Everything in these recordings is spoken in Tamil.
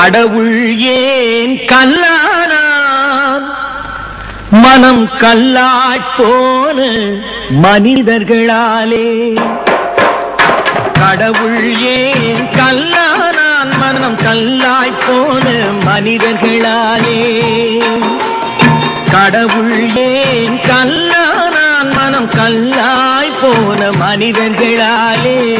கடவுள் ஏன் கல்லானான் மனம் கல்லாய்ப் மனிதர்களாலே. கடவுள் ஏன் கல்லானான் மனம் கல்லாய்ப் மனிதர்களாலே. கடவுள் ஏன் கல்லானான் மனம் கல்லாய் போன மனிதர்களாலே.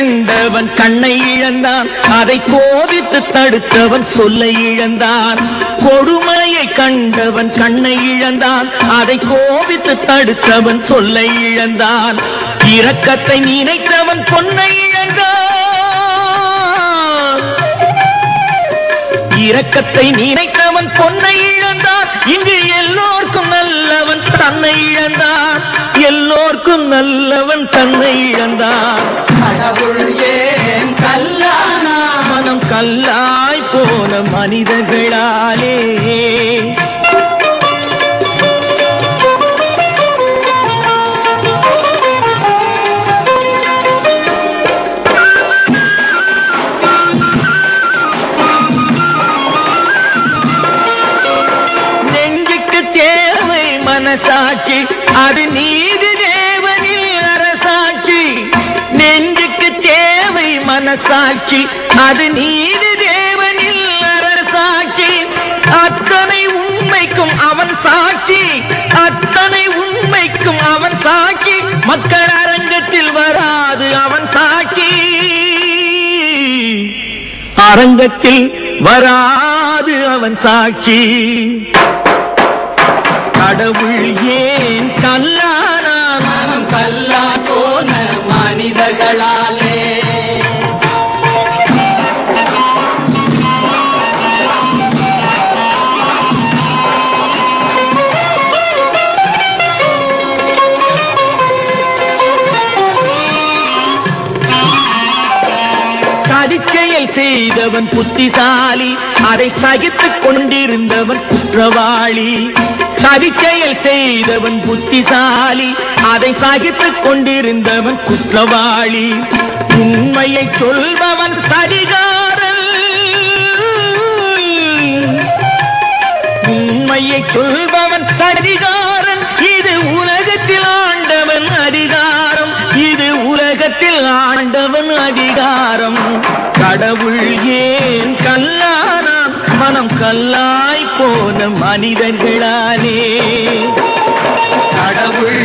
கண்டவன் கண்ணை இழந்தான். அதை கோபித்து தடுத்தவன் சொல்லை இழந்தான். கொடுமையை கண்டவன் கண்ணை இழந்தான். அதை கோபித்து தடுத்தவன் சொல்லை இழந்தான். இரக்கத்தை நினைத்தவன் பொன்னை இழந்தான். இரக்கத்தை நினைத்தவன் பொன்னை இழந்தான். இங்கு எல்லோர்க்கும் நல்லவன் தன்னை இழந்தான். எல்லோர்க்கும் நல்லவன் தன்னை இழந்தான். சாட்சி அது நீதி தேவனில் அரசாட்சி. நெஞ்சுக்கு தேவை மனசாட்சி. அது நீதி தேவனில் அரசாட்சி. அத்தனை உண்மைக்கும் அவன் சாட்சி. அத்தனை உண்மைக்கும் அவன் சாட்சி. மக்கள் அரங்கத்தில் வராது அவன் சாட்சி. அரங்கத்தில் வராது அவன் சாட்சி. கடவுள் ஏன் கல்லானான் மனம் கல்லா போன மனிதர்களாலே. சதிச்செயல் செய்தவன் புத்திசாலி அதை சகித்துக் கொண்டிருந்தவன் குற்றவாளி. சதிச்செயல் செய்தவன் புத்திசாலி அதை சகித்துக் கொண்டிருந்தவன் குற்றவாளி. உண்மையை சொல்பவன் சதிகாரன் உண்மையை சொல்பவன் சதிகாரன் இது உலகத்தில் ஆண்டவன் அதிகாரம். இது உலகத்தில் ஆண்டவன் அதிகாரம். கடவுள் ஏன் கல்ல நாம் கல்லாய் போன மனிதர்களாலே. கடவுள்